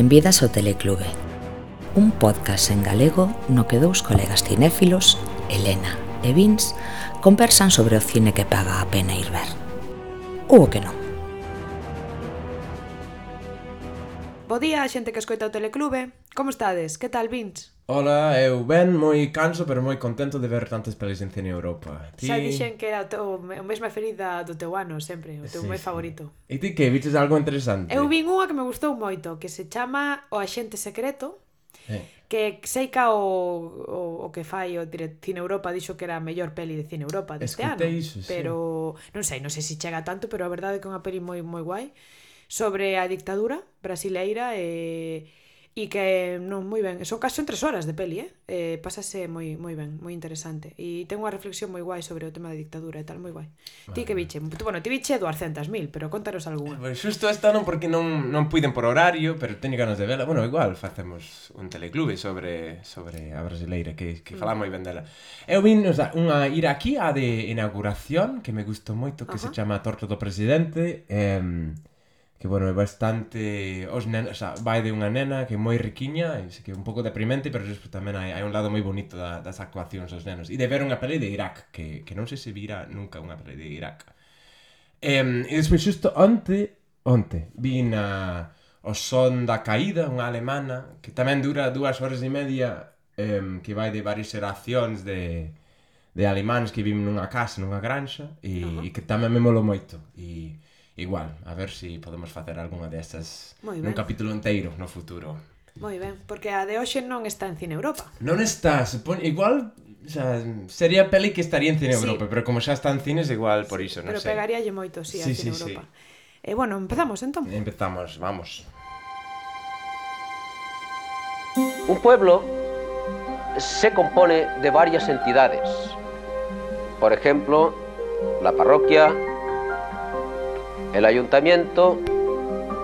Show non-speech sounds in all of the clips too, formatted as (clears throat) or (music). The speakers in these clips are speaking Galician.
Benvidas ao Teleclube Un podcast en galego no que dous colegas cinéfilos, Elena e Vince conversan sobre o cine que paga a pena ir ver Ou o que non Bo día, xente que escoita o Teleclube Como estades? Que tal, Vince? Ola, eu ben, moi canso, pero moi contento de ver tantas pelis en cine Europa. Ti... Xa dixen que era o teu, o máis preferida do teu ano, sempre, o teu sí, máis sí. favorito. E ti que, viches algo interesante? Eu vin unha que me gustou moito, que se chama O Axente Secreto, eh. que sei que o, o, o que fai o dire... Cine Europa dixo que era a mellor peli de Cine Europa deste Escutei ano. Iso, sí. pero non sei, non sei se chega tanto, pero a verdade é que é unha peli moi moi guai sobre a dictadura brasileira e eh E que, non, moi ben, son casi tres horas de peli, eh? eh pásase moi, moi ben, moi interesante. E ten unha reflexión moi guai sobre o tema da dictadura e tal, moi guai. Vale. Ti que biche, tú, bueno, ti biche 200.000, pero contaros algunha. Eh, bueno, xusto esta non porque non, non puiden por horario, pero teño ganas de vela. Bueno, igual, facemos un teleclube sobre sobre a brasileira, que, que fala moi ben dela. Eu vin o sea, unha iraquía de inauguración que me gustou moito, que Ajá. se chama Torto do Presidente. Eh, que, bueno, é bastante... Os nenos, o sea, vai de unha nena que é moi riquiña, e que é un pouco deprimente, pero despois tamén hai, hai un lado moi bonito da, das actuacións dos nenos. E de ver unha peli de Irak, que, que non sei se vira nunca unha peli de Irak. Um, e despois, xusto onte, onte, vi na o son da caída, unha alemana, que tamén dura dúas horas e media, eh, que vai de varias xeracións de, de alemáns que viven nunha casa, nunha granxa, e, uh -huh. e que tamén me molou moito. E, igual, a ver se si podemos facer algunha destas nun capítulo inteiro no futuro. Moi ben, porque a de hoxe non está en Cine Europa. Non está, supon... igual xa, sería peli que estaría en Cine sí. Europa, pero como xa está en cines igual por iso, non pero sei. Pero pegaríalle moito, sí, sí, a Cine sí, Europa. Sí. E eh, bueno, empezamos entón. Empezamos, vamos. Un pueblo se compone de varias entidades. Por ejemplo, la parroquia, el ayuntamiento,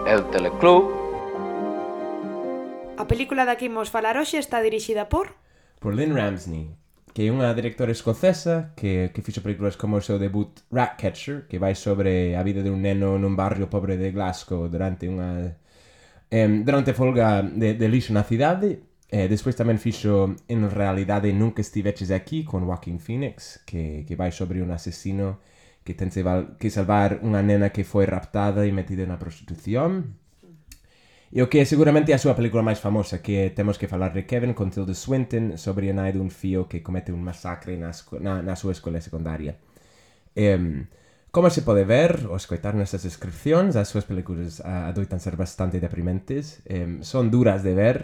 el teleclub. A película da que imos falar hoxe está dirixida por... Por Lynn Ramsney, que é unha directora escocesa que, que fixo películas como o seu debut Ratcatcher, que vai sobre a vida de un neno nun barrio pobre de Glasgow durante unha... Eh, durante folga de, de lixo na cidade Eh, despois tamén fixo En realidade nunca estiveches aquí con Joaquin Phoenix, que, que vai sobre un asesino que ten que salvar unha nena que foi raptada e metida na prostitución. E o que é seguramente a súa película máis famosa, que temos que falar de Kevin con Tilda Swinton sobre a nai dun fío que comete un masacre na, na, na súa escola secundaria. Um, como se pode ver ou escoitar nestas descripcións, as súas películas uh, adoitan ser bastante deprimentes. Um, son duras de ver,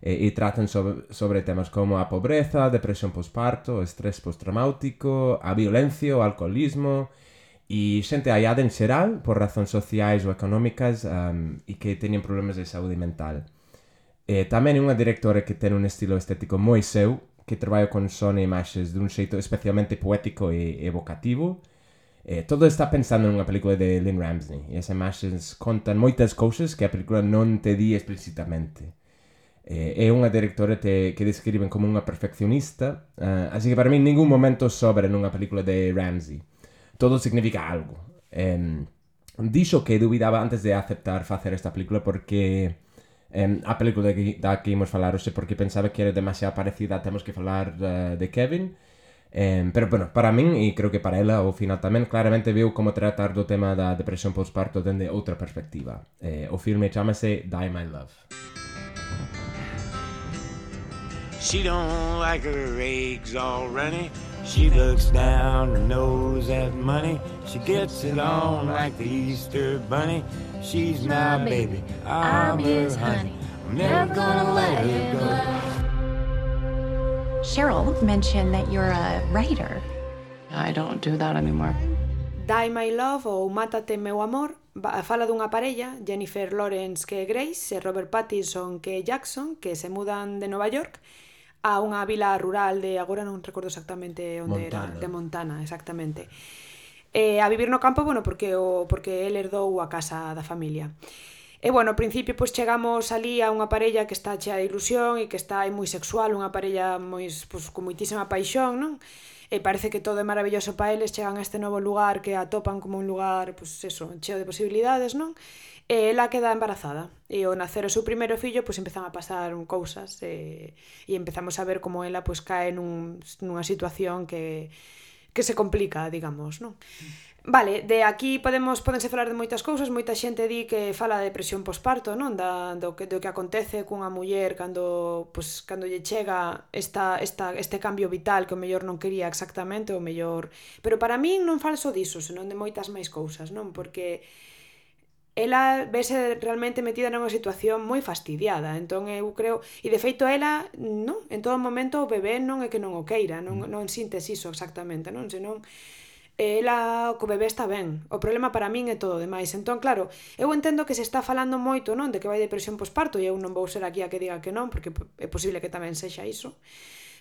e, e tratan sobre, sobre temas como a pobreza, a depresión posparto, o estrés postraumático, a violencia, o alcoholismo e xente hallada en xeral por razóns sociais ou económicas um, e que teñen problemas de saúde mental. E tamén é unha directora que ten un estilo estético moi seu, que traballa con son e imaxes dun xeito especialmente poético e evocativo. E todo está pensando nunha película de Lynn Ramsey, e as imaxes contan moitas cousas que a película non te di explicitamente. Eh, é unha directora te, que describen como unha perfeccionista, uh, así que para mí ningún momento sobra nunha película de Ramsey. Todo significa algo. Um, dixo que dubidaba antes de aceptar facer esta película porque um, a película de, da que imos falar hoxe porque pensaba que era demasiado parecida temos que falar uh, de Kevin um, pero bueno, para min e creo que para ela ao final tamén claramente veu como tratar do tema da depresión postparto dende outra perspectiva eh, o filme chamase Die My Love She don't like her eggs all runny. She looks down her nose at money. She gets it on like the Easter bunny. She's my baby, I'm her honey. I'm never gonna let her go. Cheryl mentioned that you're a writer. I don't do that anymore. Die My Love ou Mátate meu amor fala dunha parella, Jennifer Lawrence que é Grace e Robert Pattinson que é Jackson, que se mudan de Nova York a unha vila rural de agora non recordo exactamente onde Montana. era, de Montana, exactamente. Eh, a vivir no campo, bueno, porque o porque el herdou a casa da familia. E bueno, ao principio pois chegamos ali a unha parella que está chea de ilusión e que está aí moi sexual, unha parella moi pois con moitísima paixón, non? E parece que todo é maravilloso para eles, chegan a este novo lugar que atopan como un lugar, pois eso, cheo de posibilidades, non? E ela queda embarazada. E ao nacer o seu primeiro fillo, pois empezan a pasar cousas e, e empezamos a ver como ela pois cae nun, nunha situación que, que se complica, digamos, non? Vale, de aquí podemos podense falar de moitas cousas, moita xente di que fala de depresión posparto, non? Da, do, que, do que acontece cunha muller cando, pues, cando lle chega esta, esta, este cambio vital que o mellor non quería exactamente, o mellor... Pero para min non falso diso, senón de moitas máis cousas, non? Porque ela vese realmente metida nunha situación moi fastidiada, entón eu creo, e de feito ela, non, en todo momento o bebé non é que non o queira, non, mm. non sintes iso exactamente, non, senón ela co bebé está ben. O problema para min é todo demais. Entón, claro, eu entendo que se está falando moito, non, de que vai depresión posparto e eu non vou ser aquí a que diga que non, porque é posible que tamén sexa iso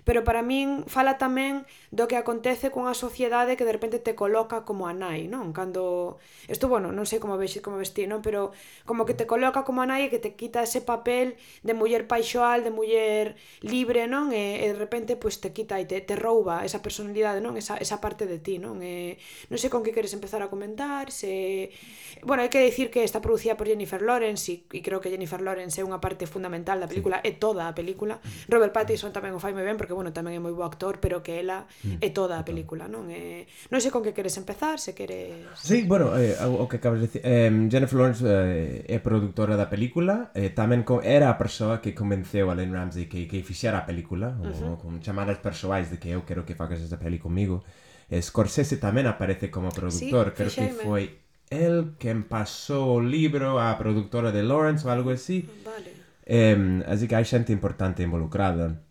pero para min fala tamén do que acontece cunha sociedade que de repente te coloca como a nai, non? Cando isto, bueno, non sei como vexe como vestir, non, pero como que te coloca como a nai e que te quita ese papel de muller paixoal, de muller libre, non? E, e de repente pois pues, te quita e te, te rouba esa personalidade, non? Esa, esa parte de ti, non? E, non sei con que queres empezar a comentar, se bueno, hai que decir que está producida por Jennifer Lawrence e, e creo que Jennifer Lawrence é unha parte fundamental da película, sí. é toda a película. Robert Pattinson tamén o fai moi ben porque bueno, tamén é moi bo actor, pero que ela mm. é toda a película, non? É, non sei con que queres empezar, se queres... Sí, bueno, eh, o que acabas de dicir, eh, Jennifer Lawrence eh, é produtora da película, eh, tamén con, era a persoa que convenceu a Lynn Ramsey que, que fixera a película, uh -huh. o, con chamadas persoais de que eu quero que fagas esta peli comigo. Eh, Scorsese tamén aparece como produtor, sí, creo que foi el quen pasou o libro á produtora de Lawrence ou algo así. Vale. Eh, así que hai xente importante involucrada.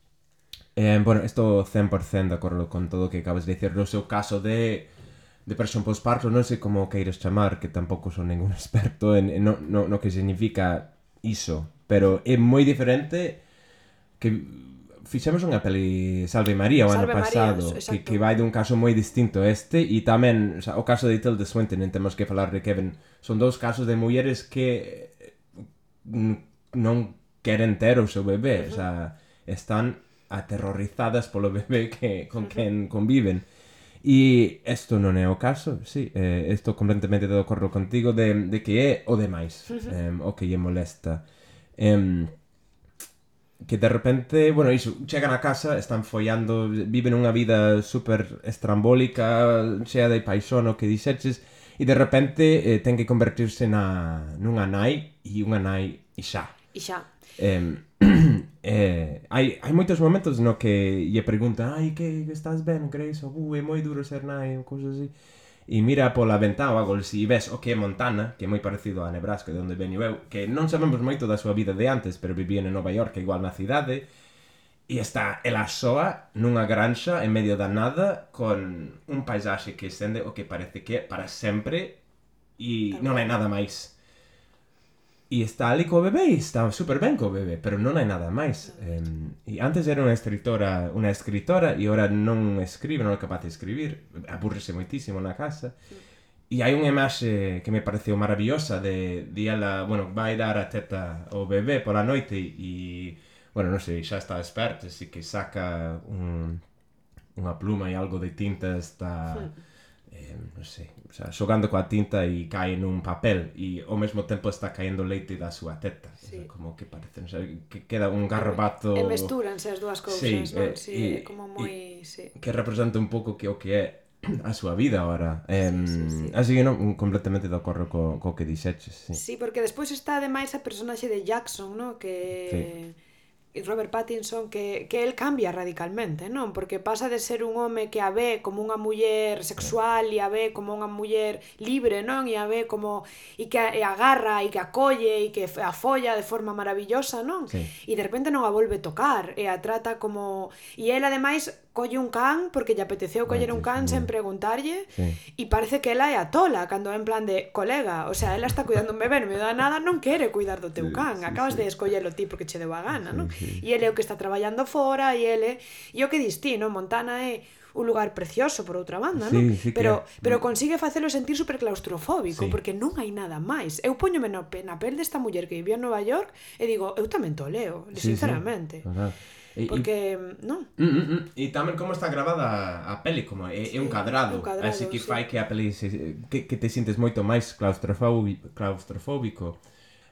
Eh, bueno, isto 100% de acordo con todo o que acabas de dicir. No seu caso de de postparto, non sei como queiras chamar, que tampouco son ningún (laughs) experto en, en no, no, no que significa iso, pero é moi diferente que fixemos unha peli Salve María o Salve ano pasado, María, que, que vai dun caso moi distinto este, e tamén o, sea, o caso de Tilda Swinton, en temos que falar de Kevin, son dous casos de mulleres que eh, non queren ter o seu bebé, uh -huh. o sea, están aterrorizadas polo (laughs) bebé que con quen conviven. E isto non é o caso, sí, eh, estou completamente de acordo contigo de, de que é o demais, eh, o que lle molesta. Eh, que de repente, bueno, iso, chegan a casa, están follando, viven unha vida super estrambólica, chea de paixón o que dixeches, e de repente eh, ten que convertirse na, nunha nai, e unha nai e xa. E xa. Eh, (clears throat) Eh, hai, hai moitos momentos no que lle pregunta Ai, que estás ben, Grayson? Uh, é moi duro ser nai, cousas así E mira pola ventana o ágol si ves o que é Montana, que é moi parecido a Nebraska, de onde veño eu Que non sabemos moito da súa vida de antes, pero vivía en Nova York, igual na cidade E está ela soa nunha granxa en medio da nada Con un paisaxe que estende o que parece que é para sempre E non hai nada máis E está ali co bebé e está super ben co bebé, pero non hai nada máis. Um, e antes era unha escritora, unha escritora e ora non escribe, non é capaz de escribir, aburrese moitísimo na casa. E hai unha imaxe que me pareceu maravillosa de, de ela, bueno, vai dar a teta ao bebé pola noite e, bueno, non sei, xa está experta, así que saca un, unha pluma e algo de tinta está... Sí eh, non sei, o sea, xogando coa tinta e cae nun papel e ao mesmo tempo está caendo leite da súa teta. Sí. Como que parece, non sei, que queda un garrobato E mestúranse as dúas cousas, sí, non? Eh, sí, e, como moi... Sí. Que representa un pouco que o que é a súa vida ahora. Eh, sí, sí, sí. Así que non, completamente de acordo co, co que dixeches. Sí. sí, porque despois está ademais a personaxe de Jackson, no? Que... Sí Robert Pattinson que, que el cambia radicalmente, non? Porque pasa de ser un home que a ve como unha muller sexual e a ve como unha muller libre, non? E a ve como e que e agarra e que acolle e que a folla de forma maravillosa, non? Sí. E de repente non a volve tocar eh, e a trata como e el ademais colle un can porque lle apeteceu coller un can sen preguntarlle sí. e parece que ela é a tola cando en plan de colega, o sea, ela está cuidando un bebé no me da nada, non quere cuidar do teu can sí, acabas sí, de escollelo ti porque che deu a gana sí, non? Sí. e ele é o que está traballando fora e ele, e o que dis ti, non? Montana é un lugar precioso por outra banda, sí, non? Sí, pero que... pero consigue facelo sentir super claustrofóbico sí. porque non hai nada máis. Eu poñome na, na pel desta muller que vivía en Nova York e digo, eu tamén toleo, sí, sinceramente. Sí. E, Porque, mm, e... non? Mm, mm, mm. E tamén como está grabada a peli, como é, sí, é un cadrado, un cadrado así que sí. fai que a peli se, que, que te sintes moito máis claustrofóbico. claustrofóbico.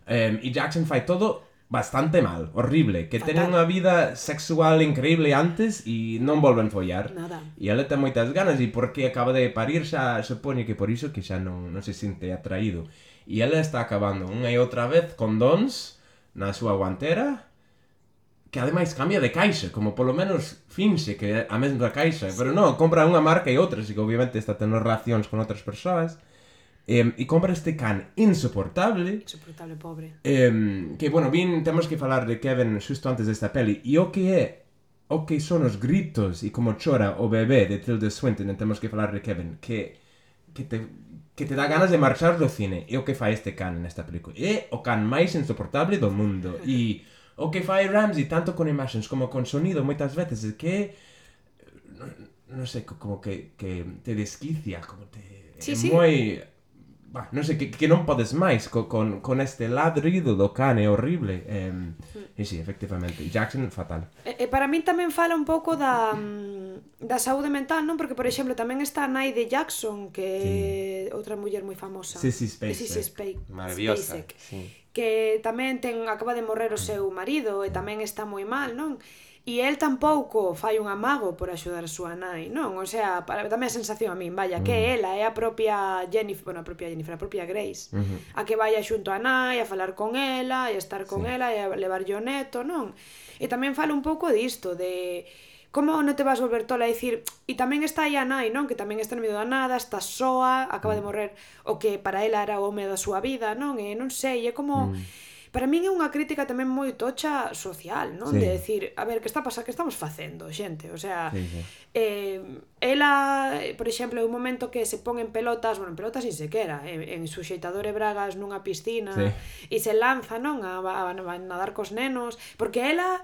Um, e Jackson fai todo bastante mal, horrible, que Fatal. ten unha vida sexual increíble antes e non volven follar. Nada. E ela ten moitas ganas e porque acaba de parir xa supoñe que por iso que xa non, non se sinte atraído. E ela está acabando unha e outra vez con dons na súa guantera que ademais cambia de caixa, como polo menos finse que é a mesma caixa, sí. pero non, compra unha marca e outra, así que obviamente está tendo relacións con outras persoas. eh, e compra este can insoportable Insoportable, pobre Eh, Que, bueno, vin, temos que falar de Kevin Xusto antes desta peli E o que é O que son os gritos e como chora o bebé de Tilda Swinton e Temos que falar de Kevin Que, que te que te dá ganas de marchar do cine. E o que fai este can nesta película. É o can máis insoportable do mundo. E O que fai Ramsey tanto con imaxes como con sonido moitas veces é que non sei, como que, que te desquicia, como te sí, é sí. moi bah, non sei, que, que non podes máis co, con, con este ladrido do cane horrible eh, e si, sí, efectivamente, Jackson fatal e, e para min tamén fala un pouco da, mm, da saúde mental non porque, por exemplo, tamén está a nai de Jackson que sí. é outra muller moi famosa Sissy Spacek, Sissy Spacek. maravillosa Spacek, sí. que tamén ten acaba de morrer o seu marido e tamén está moi mal, non? E el tampouco fai un amago por axudar a súa nai, non? O sea, para, tamén a sensación a min, vaya, que mm. ela é a propia Jennifer, bueno, a propia Jennifer, a propia Grace, a que vaya xunto a nai, a falar con ela, e a estar con sí. ela, e a levarlle o neto, non? E tamén fala un pouco disto, de como non te vas volver tola a dicir e tamén está aí a nai, non? Que tamén está no medio da nada, está soa, acaba de mm. morrer o que para ela era o home da súa vida, non? E non sei, é como mm. Para min é unha crítica tamén moi tocha social, non? Sí. De decir, a ver, que está pasando, que estamos facendo, xente, o sea, sí, sí. eh ela, por exemplo, é un momento que se pon en pelotas, bueno, en pelotas ni sequera, en, en suxeitador e bragas nunha piscina sí. e se lanza, non, a, a, a nadar cos nenos, porque ela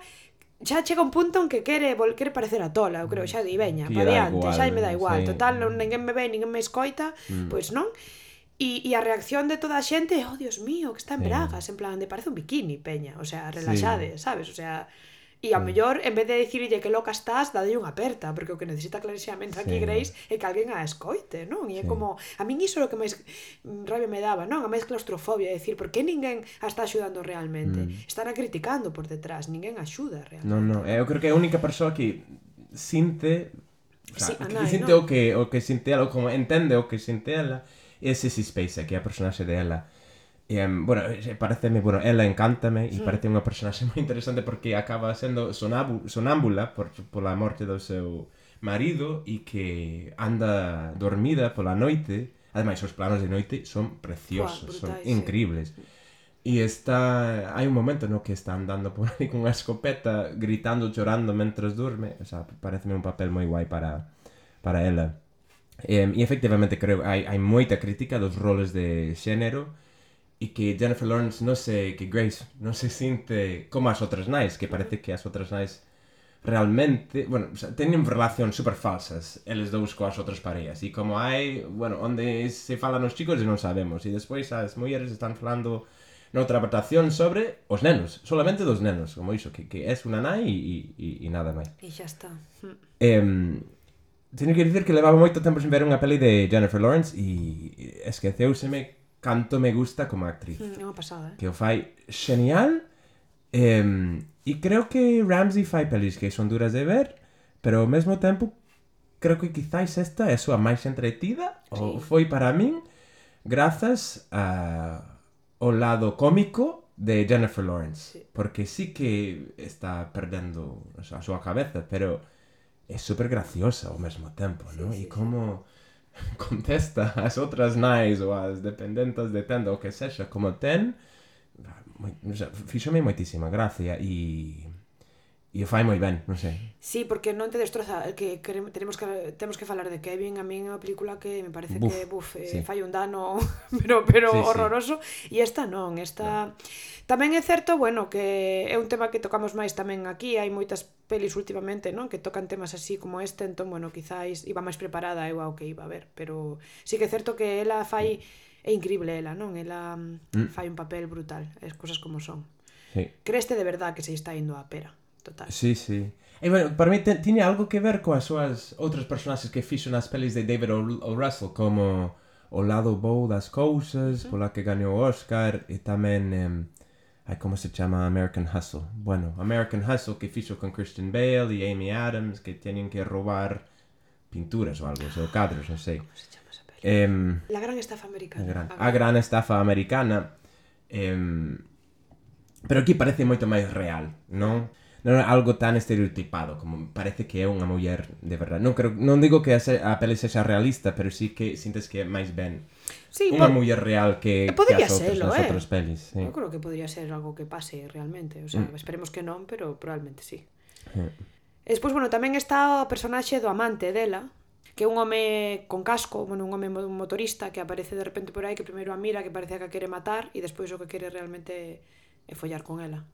xa chega un punto en que quere volquer parecer a tola, eu creo, xa di, veña, pa diante, xa me dá igual, sí. total, non, ninguén me ve, ninguén me escoita, mm. pois non? E, e a reacción de toda a xente é, oh, Dios mío, que está en sí. bragas, en plan, de parece un bikini, peña, o sea, relaxade, sí. sabes? O sea, e ao sí. mellor, en vez de dicirlle que loca estás, dade unha aperta, porque o que necesita clarísimamente aquí sí. Grace é que alguén a escoite, non? E é sí. como, a min iso é o que máis rabia me daba, non? A máis claustrofobia, é dicir, por que ninguén a está axudando realmente? Mm. A criticando por detrás, ninguén axuda realmente. Non, non, eu creo que é a única persoa que sinte, o sea, sí, que, nai, que sinte no? o que o que sinte ela, como entende o que sinte ela, é Sissy Spacek, que é a personaxe de ela. E, um, bueno, eh, pareceme, bueno, ela encántame e sí. Mm. parece unha personaxe (laughs) moi interesante porque acaba sendo sonábu, sonámbula por, pola morte do seu marido e que anda dormida pola noite. Ademais, os planos de noite son preciosos, Buah, brutal, son increíbles. Sí. E está... hai un momento no que está andando por aí con unha escopeta, gritando, chorando mentres durme. O sea, pareceme un papel moi guai para, para ela. Eh, e efectivamente creo hai, hai moita crítica dos roles de xénero e que Jennifer Lawrence non se que Grace non se sinte como as outras nais que parece que as outras nais realmente, bueno, o sea, teñen relacións super falsas eles dous coas outras parellas e como hai, bueno, onde se falan os chicos non sabemos. E despois as mulleres están falando noutra adaptación sobre os nenos, solamente dos nenos como iso, que, que é unha nai e, e, e nada máis. E xa está. Um, teño que dicir que levaba moito tempo sen ver unha peli de Jennifer Lawrence e esqueceuseme canto me gusta como actriz. Hmm, é unha pasada, eh? Que o fai genial. eh, e creo que Ramsey fai pelis que son duras de ver pero ao mesmo tempo creo que quizáis esta é a súa máis entretida sí. ou foi para min grazas a o lado cómico de Jennifer Lawrence sí. porque sí que está perdendo a súa cabeza pero é super graciosa ao mesmo tempo, non? Sí, e como (laughs) contesta as outras nais ou as dependentas de tenda ou que sexa como ten, fixome moitísima gracia e E o fai moi ben, non sei. Sí, porque non te destroza que queremos, tenemos que temos que falar de Kevin, a min é unha película que me parece buf, que buf, eh, sí. fai un dano (laughs) pero pero sí, horroroso e esta non, esta no. tamén é certo, bueno, que é un tema que tocamos máis tamén aquí, hai moitas pelis últimamente, non, que tocan temas así como este, entón bueno, quizáis iba máis preparada eu ao que iba a ver, pero sí que é certo que ela fai é increíble ela, non? Ela mm. fai un papel brutal, as cousas como son. Sí. Creste de verdad que se está indo a pera total. Sí, sí. E bueno, para mí ten, tiña algo que ver coas súas outros personaxes que fixo nas pelis de David o, o Russell, como o lado bou das cousas, uh -huh. pola que gañou o Oscar, e tamén, eh, ai, como se chama American Hustle? Bueno, American Hustle que fixo con Christian Bale e Amy Adams, que teñen que roubar pinturas ou algo, ou cadros, non sei. Como se chama? Um, la gran estafa americana. A gran, a gran, a gran estafa americana. Um, pero aquí parece moito máis real, non? non é algo tan estereotipado como parece que é unha muller de verdade. Non creo, non digo que a, se, a pele sexa realista, pero sí que sintes que é máis ben sí, unha po... muller real que, eh, podría que as outras, eh? outras pelis. Sí. Eu creo que podría ser algo que pase realmente, o sea, mm. esperemos que non, pero probablemente sí. Mm. E despois, bueno, tamén está o personaxe do amante dela, que é un home con casco, bueno, un home motorista que aparece de repente por aí, que primeiro a mira, que parece que a quere matar, e despois o que quere realmente é follar con ela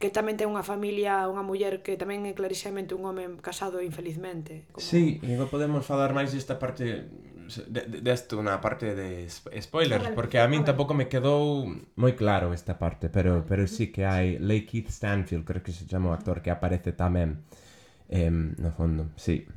que tamén ten unha familia, unha muller que tamén é clarixamente un home casado infelizmente. Como... Sí, e podemos falar máis desta parte desto de, de na parte de spoilers, porque a min tampouco me quedou moi claro esta parte, pero pero sí que hai Lake Keith Stanfield, creo que se chama o actor que aparece tamén eh, no fondo, sí.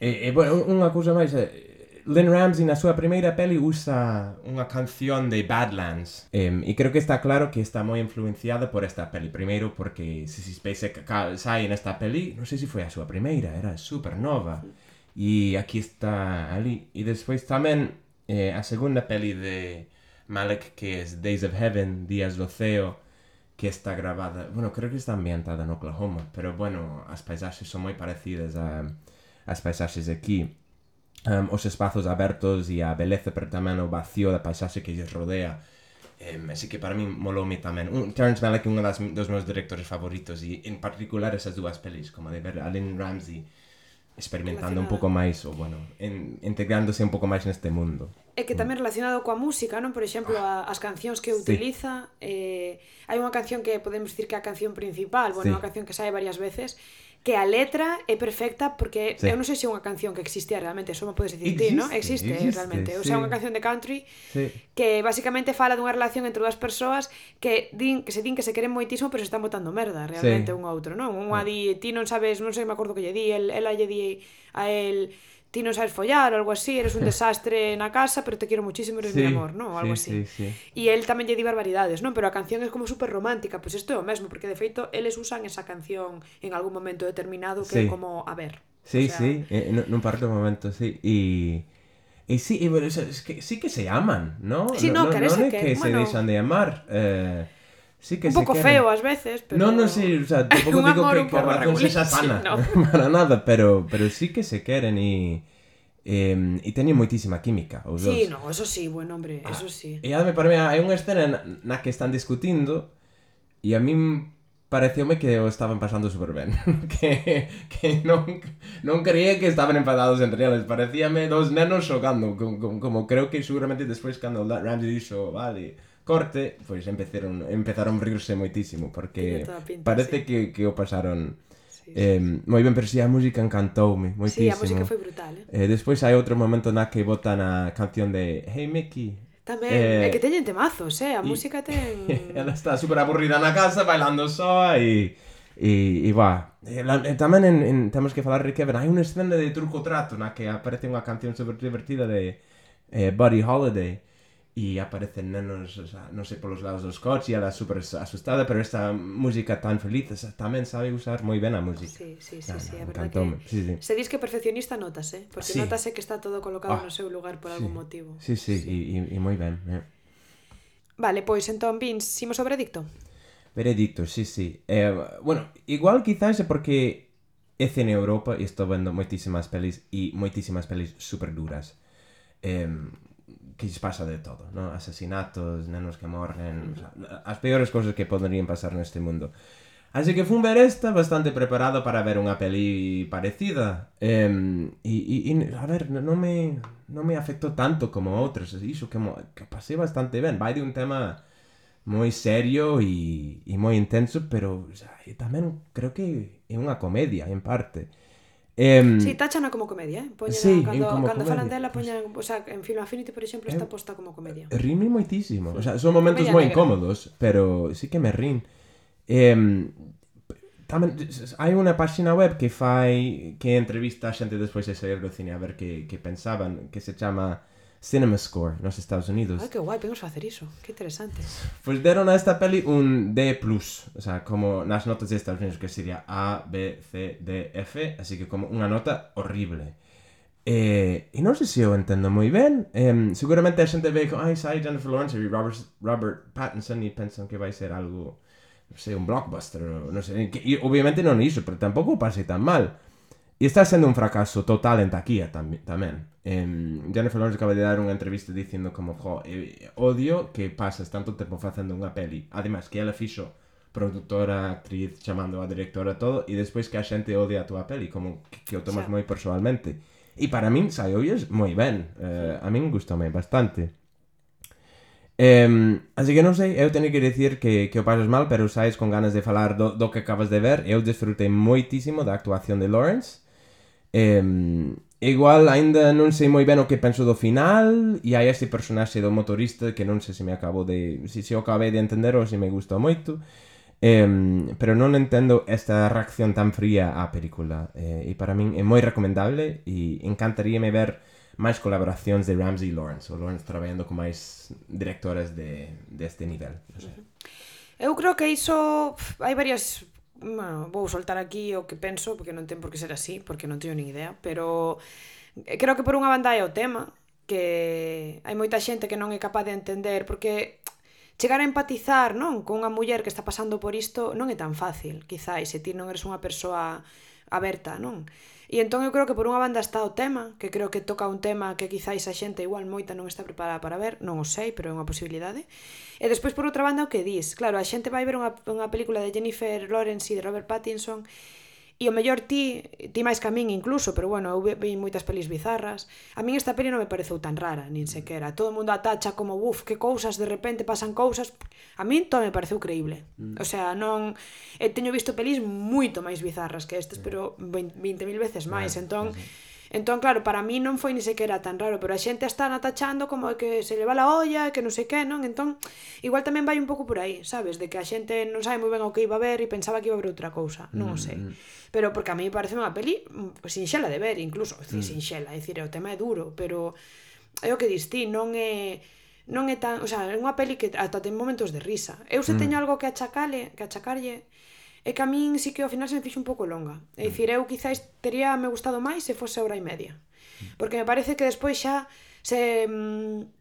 E, e bueno, unha cousa máis, eh, Lynn Ramsey na súa primeira peli usa unha canción de Badlands um, e creo que está claro que está moi influenciada por esta peli. Primeiro porque Sissy Spacek sai nesta peli, non sei se foi a súa primeira, era super nova. E aquí está ali. E despois tamén eh, a segunda peli de Malek que é Days of Heaven, Días do Ceo, que está grabada, bueno, creo que está ambientada en Oklahoma, pero bueno, as paisaxes son moi parecidas a as paisaxes aquí um, os espazos abertos e a beleza, pero tamén o vacío da paisaxe que lles rodea. Um, así que para mí molome tamén. Un, Terence Malick é un das, dos meus directores favoritos e en particular esas dúas pelis, como de ver a Lynn Ramsey experimentando un pouco máis, ou bueno, en, integrándose un pouco máis neste mundo. É que tamén relacionado coa música, non? Por exemplo, a, as cancións que utiliza, sí. eh, hai unha canción que podemos dicir que é a canción principal, bueno, sí. unha canción que sae varias veces, que a letra é perfecta porque sí. eu non sei se é unha canción que existía realmente, eso me podes dicir ti, non? Existe, existe realmente. Sí. O sea, unha canción de country sí. que basicamente fala dunha relación entre dúas persoas que din que se din que se queren moitísimo, pero se están botando merda realmente sí. un ao outro, non? Unha di, ti non sabes, non sei, me acordo que lle di, el, ela lle di a el ti non sabes follar ou algo así, eres un (laughs) desastre na casa, pero te quiero muchísimo, eres Sí, mi amor, non? Ou algo sí, así. sí. E el tamén lle di barbaridades, non? Pero a canción é como super romántica, pois isto é o mesmo, porque de feito eles usan esa canción en algún momento determinado que é Sí. como a ver. Sí, O sea, sí, eh, nun, par de momentos, sí. E... E sí, e, bueno, es, es que, sí que se aman, ¿no? Sí, no, no, querese non é que, que se bueno, deixan de amar. Eh, Sí que un se pouco queren. feo ás veces, pero Non, non, sí, o sea, (laughs) tampouco digo que, que a relación sexa sana, no. (laughs) para nada, pero pero sí que se queren e eh, e teñen moitísima química os sí, dos. no, eso sí, buen hombre, ah, eso sí. E adme para mí hai unha escena na, na que están discutindo e a min pareceume que o estaban pasando super ben. (laughs) que, que non, non creía que estaban empatados entre eles. Parecíame dos nenos xogando, como, como, como creo que seguramente despois cando Ramsey dixo, vale, Corte, pois empezaron, empezaron a rirse moitísimo, porque pinta, parece sí. que, que o pasaron sí, sí. eh, moi ben, pero si sí, a música encantoume moitísimo. Si, sí, a música foi brutal. Eh? eh despois hai outro momento na que botan a canción de Hey Mickey, Tamén, eh, é que teñen temazos, eh? A música (laughs) ten... Ela está super aburrida na casa, bailando só e... E, e va, e, la, e tamén en, en, temos que falar de Kevin, hai unha escena de truco Trato na que aparece unha canción super divertida de eh, Buddy Holiday e aparecen nenos, o sea, non sei, polos lados dos coches e ela super asustada, pero esta música tan feliz, o sea, tamén sabe usar moi ben a música. Sí, sí, sí, ah, sí, no, a verdade que... Sí, sí. Se dis que perfeccionista notase, ¿eh? porque sí. notase que está todo colocado ah, no seu lugar por sí. algún motivo. Sí, sí, e sí. moi ben. Eh. Vale, pois entón, Vince, simos o veredicto? Veredicto, sí, sí. Eh, bueno, igual quizás é porque é cine Europa e estou vendo moitísimas pelis e moitísimas pelis super duras. Eh, que lles pasa de todo, no? Asesinatos, nenos que morren, o sea, as peores cousas que poderían pasar neste mundo. Así que fun ver esta bastante preparado para ver unha peli parecida. Eh, e, e, a ver, non me, non me afectou tanto como outras. Iso que, mo, que pasei bastante ben. Vai de un tema moi serio e, e moi intenso, pero o sea, tamén creo que é unha comedia, en parte. Eh, sí, tachana como comedia, eh? Poñena, sí, cando, eh, como cando comedia. falan dela, poñan, o sea, en Film Affinity, por exemplo, está eh, posta como comedia. Eh, rime moitísimo, o sea, son momentos moi incómodos, pero sí que me rin. Eh, tamén, hai unha páxina web que fai que entrevista a xente despois de sair do cine a ver que, que pensaban, que se chama Cinema Score nos Estados Unidos. Ay, que guay, podemos hacer eso. Qué interesante. Pues deron a esta peli un D+, o sea, como nas notas de Estados Unidos, que sería A, B, C, D, F, así que como una nota horrible. Eh, e non sei se eu entendo moi ben, Eh, seguramente a xente ve con Ai, sai Jennifer Lawrence e Robert, Robert, Pattinson e pensan que vai ser algo, non sei, un blockbuster, non sei, que, obviamente non iso, pero tampouco pase tan mal. E está sendo un fracaso total en taquía tam tamén. Eh, Jennifer Lawrence acaba de dar unha entrevista dicindo como, jo, eh, odio que pasas tanto tempo facendo unha peli. Ademais, que ela fixo produtora, actriz, chamando a directora todo, e despois que a xente odia a túa peli, como que, que o tomas moi personalmente. E para min saiolles moi ben. Eh, a min gustame bastante. Um, así que non sei, eu teño que dicir que, que o pasas mal, pero saes con ganas de falar do, do que acabas de ver. Eu desfrutei moitísimo da actuación de Lawrence. Eh, igual aínda non sei moi ben o que penso do final e hai este personaxe do motorista que non sei se me acabo de... se, se o acabei de entender ou se me gustou moito Eh, pero non entendo esta reacción tan fría á película eh, e para min é moi recomendable e encantaríame ver máis colaboracións de Ramsey Lawrence ou Lawrence traballando con máis directores de, deste de nivel non sei. Eu creo que iso hai varias bueno, vou soltar aquí o que penso, porque non ten por que ser así, porque non teño nin idea, pero eh, creo que por unha banda é o tema, que hai moita xente que non é capaz de entender, porque chegar a empatizar, non, con unha muller que está pasando por isto non é tan fácil, quizáis, se ti non eres unha persoa aberta, non? E entón eu creo que por unha banda está o tema, que creo que toca un tema que quizáis a xente igual moita non está preparada para ver, non o sei, pero é unha posibilidade. E despois por outra banda o que dis, claro, a xente vai ver unha, unha película de Jennifer Lawrence e de Robert Pattinson E o mellor ti, ti máis que a min incluso, pero bueno, eu vi moitas pelis bizarras. A min esta peli non me pareceu tan rara, nin mm. sequera. Todo o mundo atacha como, buf, que cousas, de repente pasan cousas. A min todo me pareceu creíble. Mm. O sea, non... E teño visto pelis moito máis bizarras que estas, mm. pero 20.000 veces máis. Entón. Entón, claro, para mí non foi ni sequera tan raro, pero a xente está natachando como que se leva la olla, que non sei que, non? Entón, igual tamén vai un pouco por aí, sabes? De que a xente non sabe moi ben o que iba a ver e pensaba que iba a ver outra cousa, non o mm, sei. Mm. Pero porque a mí me parece unha peli mm, sinxela de ver, incluso, mm. sinxela, é dicir, o tema é duro, pero é o que dis ti, non é non é tan, o sea, é unha peli que ata ten momentos de risa. Eu se mm. teño algo que achacale, que achacarlle É que a min sí que ao final se me fixo un pouco longa. É dicir, eu quizáis tería me gustado máis se fose hora e media. Mm. Porque me parece que despois xa se mm,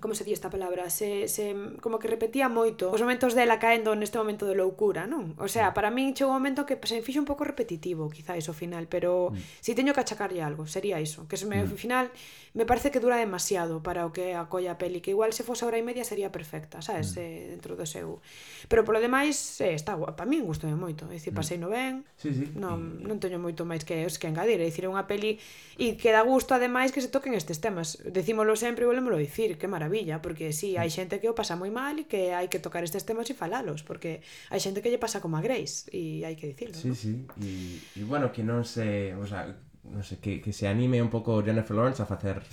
como se di esta palabra, se, se como que repetía moito os momentos dela caendo neste momento de loucura, non? O sea, mm. para min chegou un momento que se me fixo un pouco repetitivo, quizáis ao final, pero mm. si teño que achacarlle algo, sería iso, que se me mm. ao final me parece que dura demasiado para o que acolla a peli, que igual se fose hora e media sería perfecta, sabes, mm. eh, dentro do seu. Pero polo demais, eh, está guapa, a min gustoume moito, é dicir, mm. pasei no ben. Sí, sí. Non, non teño moito máis que os que engadir, é dicir, é unha peli e que dá gusto ademais que se toquen estes temas. Decímolo sempre e volvémolo a dicir, que maravilla maravilla, porque si sí, hai xente que o pasa moi mal e que hai que tocar estes temas e falalos, porque hai xente que lle pasa como a Grace e hai que dicirlo. Sí, ¿no? sí, e bueno, que non se, o sea, non sei, que, que se anime un pouco Jennifer Lawrence a facer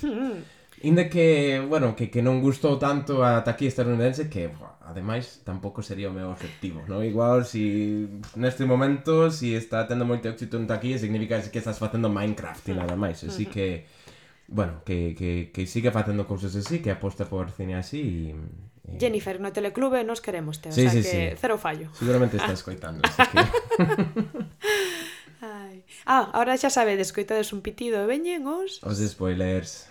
Inde. Inda que, bueno, que, que non gustou tanto a taquilla estadounidense que, buah, ademais, tampouco sería o meu objetivo, non? Igual, si neste momento, si está tendo moito éxito en taquilla, significa que estás facendo Minecraft e nada máis. Así mm. que, bueno, que, que, que siga facendo cousas así, que aposta por cine así e... E... Jennifer, no teleclube nos queremos te, sí, o sea sí, que sí. cero fallo. Seguramente está (laughs) escoitando, así que... (laughs) Ai. Ah, ahora xa sabedes, coitades un pitido e veñen os... Os spoilers.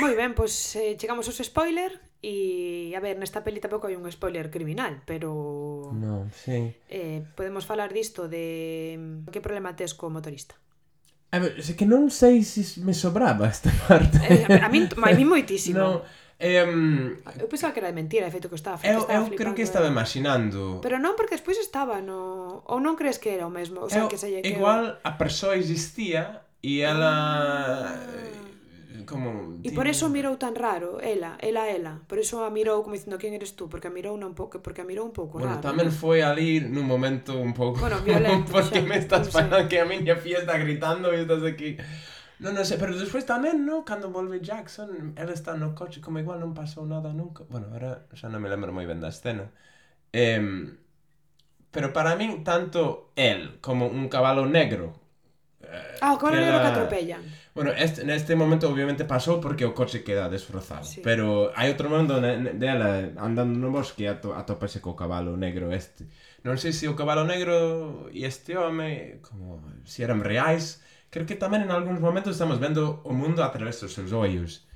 Moi ben, pois eh, chegamos aos spoiler e a ver, nesta peli tampouco hai un spoiler criminal, pero No, sí. Eh, podemos falar disto de mm, que problema tes co motorista. A ver, que non sei se me sobraba esta parte. Eh, a min, a min (laughs) moitísimo. Non, Um, eu pensaba que era de mentira, de feito que estaba, que estaba eu. Eu creo que estaba imaginando. Pero non porque despois estaba no... Ou non crees que era o mesmo? O sea, eu, que selle, que igual eu... a persoa existía e ela... Ah como... E por eso mirou tan raro, ela, ela, ela. Por eso a mirou como dicindo, quen eres tú? Porque a mirou, un pouco, porque a mirou un pouco bueno, raro. Bueno, tamén ¿no? foi ali nun momento un pouco... Bueno, violento. (laughs) porque xa, me estás falando que a miña fiesta gritando e estás aquí... Non, non sei, pero despois tamén, no, cando volve Jackson, ela está no coche, como igual non pasou nada nunca. Bueno, ahora xa non me lembro moi ben da escena. Eh, pero para min, tanto el como un cabalo negro Eh, ah, o coche queda... que atropellan. Bueno, este, neste momento obviamente pasou porque o coche queda desfrozado, sí. pero hai outro momento dela andando no bosque ato, atopase co cabalo negro este. Non sei se o cabalo negro e este home como se eran reais, creo que tamén en algúns momentos estamos vendo o mundo a través dos seus ollos.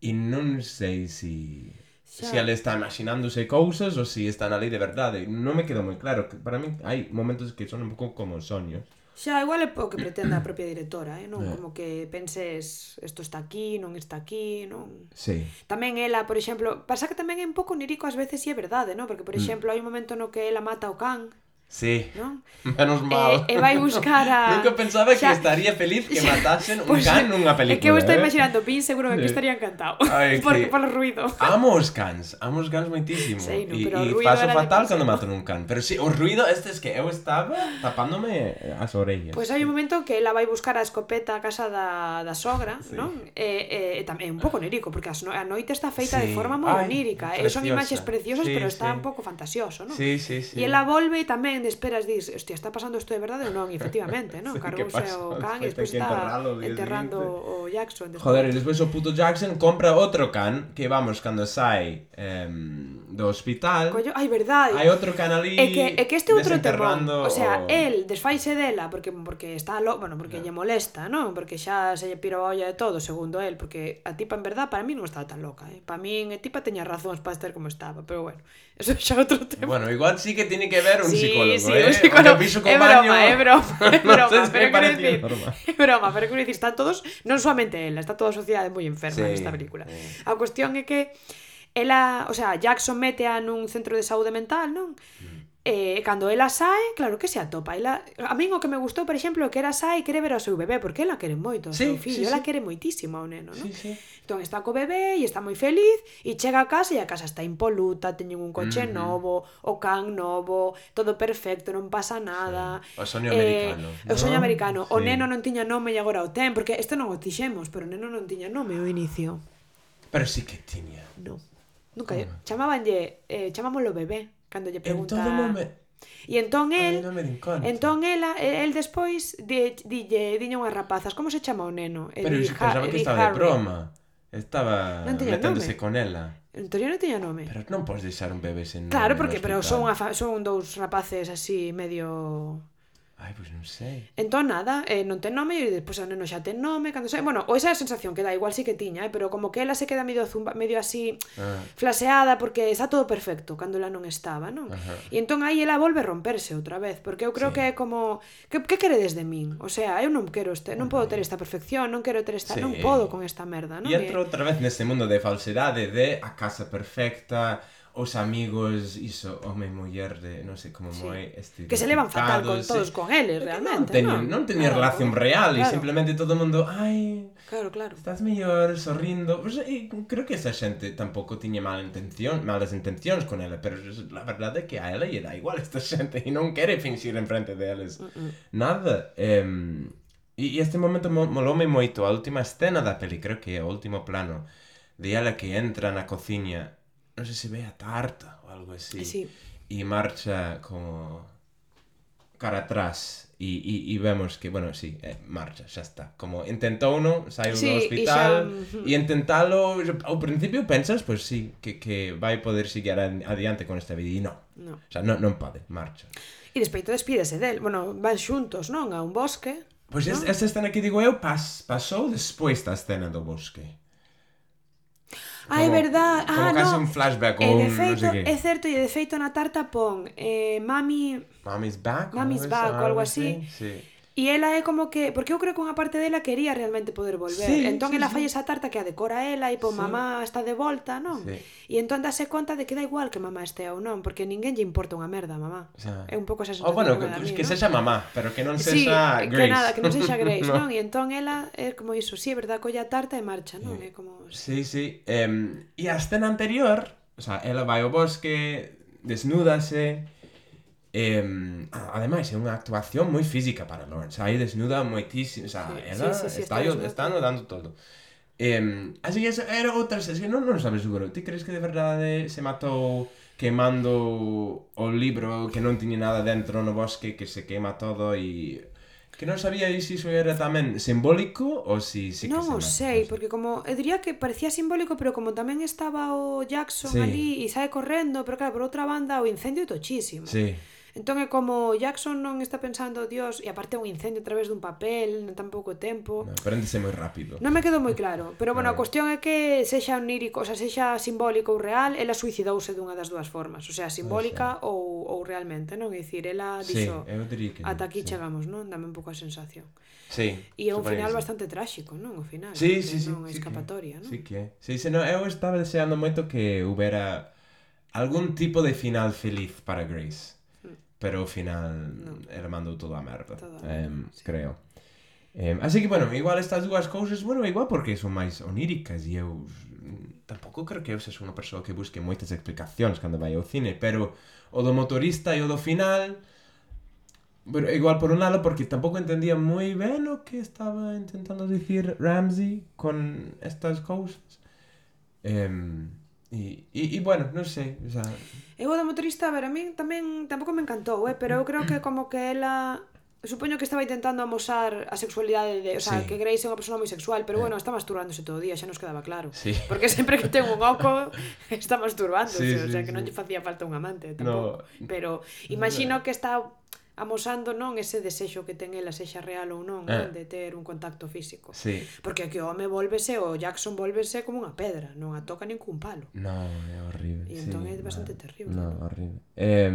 E non sei se Xa. se ele está imaginándose cousas ou se están ali de verdade. Non me quedou moi claro. Para mí hai momentos que son un pouco como soños. Xa igual é o que (clears throat) pretende a propia directora, eh? non yeah. como que penses isto está aquí, non está aquí, non. Sí. Tamén ela, por exemplo, pasa que tamén é un pouco onírico ás veces e é verdade, non? Porque por mm. exemplo, mm. hai un momento no que ela mata o can Sí, non? (laughs) menos eh, mal. E, e vai buscar a... (laughs) Nunca pensaba xa... que estaría feliz que (laughs) matasen un pues, can nunha película. É que eu estou eh? imaginando, Pin seguro que estaría encantado. Ay, por, que... por o ruido. Amo os cans, amo os cans moitísimo. Sí, no, pero e, paso fatal cando matan un can. Pero sí, o ruido este es que eu estaba tapándome as orellas. Pois pues hai un momento que ela vai buscar a escopeta a casa da, da sogra, sí. non? E, e, e tamén é un pouco onírico, porque as no, a noite está feita sí. de forma moi onírica. Eh? Son imaxes preciosas, sí, pero está sí. un pouco fantasioso, non? Sí, sí, sí. E ela volve e tamén de esperas dis, hostia, está pasando isto de verdade ou non? Efectivamente, non? (laughs) Sí, Cargouse o (laughs) can e despois está enterrando o Jackson. Despois. Joder, e despois o puto Jackson compra outro can que, vamos, cando sai... Eh, do hospital. Collo... Ai, verdade. Hai outro canal É que, é que este outro temón, o sea, o... el desfaise dela porque porque está lo... bueno, porque lle molesta, non? Porque xa se lle pira a olla de todo, segundo el, porque a tipa en verdad para mí non estaba tan loca, eh. Para min a tipa teña razóns para estar como estaba, pero bueno, (laughs) eso é xa outro tema. Bueno, igual sí que tiene que ver un sí, psicólogo, sí, eh. Un psicólogo. Piso con é broma, baño... é broma, (laughs) é broma, no sé pero decir, broma. é broma, pero quero decir, están todos, non solamente ela, está toda a sociedade moi enferma sí, nesta película. Eh. A cuestión é que ela, o sea, Jackson mete a nun centro de saúde mental, non? Mm. E cando ela sae, claro que se atopa. Ela, a min o que me gustou, por exemplo, que era sae e quere ver ao seu bebé, porque ela quere moito ao sí, seu fillo, sí, ela sí. quere moitísimo ao neno, non? Sí, sí. Entón está co bebé e está moi feliz e chega a casa e a casa está impoluta, teñen un coche mm novo, o can novo, todo perfecto, non pasa nada. Sí. O soño eh, americano. O no? soño americano. Sí. O neno non tiña nome e agora o ten, porque isto non o tixemos, pero o neno non tiña nome ao inicio. Pero sí que tiña. Non. Nunca ah. chamabanlle, eh, chamámoslo bebé cando lle pregunta. Ah, en todo momento. E entón el no entón ela eh, el despois dille dille di, unhas rapazas, como se chama o neno? El Pero di, pensaba que estaba Harry. de broma. Estaba non meténdose nome. con ela. En teoría non teña nome. Pero non podes deixar un bebé sen nome. Claro, porque pero son fa, son dous rapaces así medio Ai, pois non sei. Entón nada, eh, non ten nome e despois a neno xa ten nome, cando sai, bueno, ou esa é a sensación que dá, igual sí que tiña, eh, pero como que ela se queda medio zumba, medio así ah. flaseada porque está todo perfecto cando ela non estaba, non? Ajá. E entón aí ela volve a romperse outra vez, porque eu creo sí. que é como que que queredes de min? O sea, eu non quero este, non podo ter esta perfección, non quero ter esta, sí. non podo con esta merda, non? E entro outra vez nese mundo de falsedade de a casa perfecta, os amigos, iso, home e muller de, non sei como sí. moi Que se levan fatal con todos sí. con eles, realmente, non? Teñen, non teñen claro, relación real claro. e simplemente todo o mundo, ai, claro, claro. Estás mellor sorrindo. Pues, e creo que esa xente tampouco tiña mala intención, malas intencións con ela, pero a verdade é que a ela lle dá igual esta xente e non quere finxir en frente deles. Mm, mm. Nada. Eh, e este momento molome moito a última escena da peli, creo que é o último plano de ela que entra na cociña no sé si ve a Tarta o algo así. Sí. Y marcha como cara atrás y, y, y, vemos que, bueno, sí, eh, marcha, ya está. Como intentó uno, sale sí, del hospital y, ya... y intentarlo, al principio pensas, pues sí, que, que vai poder seguir adiante con esta vida e no. no. O sea, non, non pode, marcha. E despeito despídese del, bueno, van xuntos, non? A un bosque. Pois pues no? esta escena que digo eu pas, pasou despois da escena do bosque. Ah, é verdad. Como ah, case no. un flashback eh, ou un feito, non sei que. É certo, e de feito na tarta pon eh, Mami... Mami's Back? Mami's Back, ou algo así. Sí. sí. E ela é como que, porque eu creo que unha parte dela quería realmente poder volver. Sí, entón sí, ela sí. fai esa tarta que a decora ela e pon sí. mamá está de volta, non? Sí. E entón dase conta de que da igual que mamá estea ou non, porque ninguén lle importa unha merda, mamá. O sea. É un pouco esa sensación. Oh, bueno, que, mí, que, sexa mamá, pero que non sexa sí, Grace. Que nada, que non sexa (laughs) Grace, no. non? E entón ela é como iso, sí, é verdad, colla a tarta e marcha, non? Sí. É como Sí, sí. Um, e a escena anterior, o sea, ela vai ao bosque, desnúdase, Eh, ademais, é unha actuación moi física para Lawrence. Aí desnuda moitísimo, o sea, sí, ela sí, sí, sí, está, está, está dando todo. Eh, así que era outra, es que non, non sabes seguro. Ti crees que de verdade se matou quemando o libro que non tiña nada dentro no bosque que se quema todo e que non sabía se iso era tamén simbólico ou si sí si que Non o sei, porque como eu diría que parecía simbólico, pero como tamén estaba o Jackson sí. ali e sae correndo, pero claro, por outra banda o incendio é tochísimo. Sí. Entón é como Jackson non está pensando, Dios, e aparte un incendio a través dun papel, non tan pouco tempo. No, Prendese moi rápido. Non me quedou moi claro, pero bueno, no. a cuestión é que sexa onírico, o sea, sexa simbólico ou real, ela suicidouse dunha das dúas formas, o sea, simbólica pois no, ou, ou realmente, non? É dicir, ela dixo, sí, ata aquí sí. chegamos, non? Dame un pouco a sensación. Sí, e é un final sí. bastante tráxico, non? O final, sí, sí, sí, non é sí, escapatoria, non? Sí que sí, sí, no, eu estaba deseando moito que houbera algún tipo de final feliz para Grace pero ao final no. ela mandou todo a merda, todo a merda um, sí. creo. Um, así que, bueno, igual estas dúas cousas, bueno, igual porque son máis oníricas e eu tampouco creo que eu sexa unha persoa que busque moitas explicacións cando vai ao cine, pero o do motorista e o do final... Bueno, igual por un lado porque tampouco entendía moi ben o que estaba intentando dicir Ramsey con estas cousas. Em, E, e, e bueno, non sei, o sea... Eu da motorista, a ver, a min tamén tampouco me encantou, eh, pero eu creo que como que ela supoño que estaba intentando amosar a sexualidade de, o sea, sí. que Grace é unha persona moi sexual, pero eh. bueno, está masturbándose todo o día, xa nos quedaba claro. Sí. Porque sempre que ten un oco (laughs) está masturbándose, sí, sí, o sea, que sí. non lle facía falta un amante tampouco. No, pero imagino que está amosando non ese desexo que ten ela sexa real ou non, eh. eh de ter un contacto físico. Sí. Porque que o home volvese, o Jackson volvese como unha pedra, non a toca nin cun palo. No, é horrible. E entón sí, é bastante no, terrible. No, no, horrible. Eh,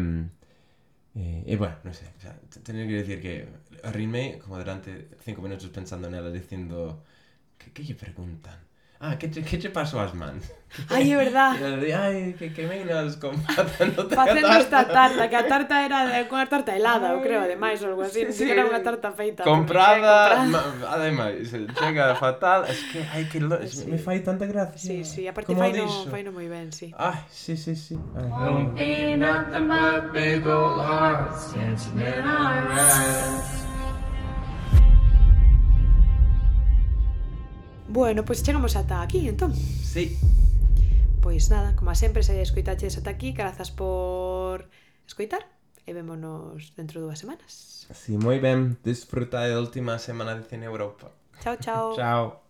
eh, e bueno, non sei, o sea, tener que decir que arrimei como durante cinco minutos pensando nela dicindo que que lle preguntan ah, (laughs) que che, que che paso as mans? Ai, é verdad. E ai, que quemeinas con (laughs) pata no te esta tarta, que a tarta era de, (laughs) unha tarta helada, eu creo, ademais, ou algo así, sí, sí. que era unha tarta feita. Comprada, ma, ademais, chega fatal, es que, ai, que lo, sí. me fai tanta gracia. Sí, sí, aparte fai no, fai no moi ben, sí. Ai, sí, sí, sí. Don't be nothing but big old hearts since men I rest. Bueno, pois chegamos ata aquí, entón. Sí. Pois nada, como a sempre, se escoitaches ata aquí, grazas por escoitar e vémonos dentro de dúas semanas. Así, moi ben, disfruta da última semana de cine Europa. Chao, chao. chao.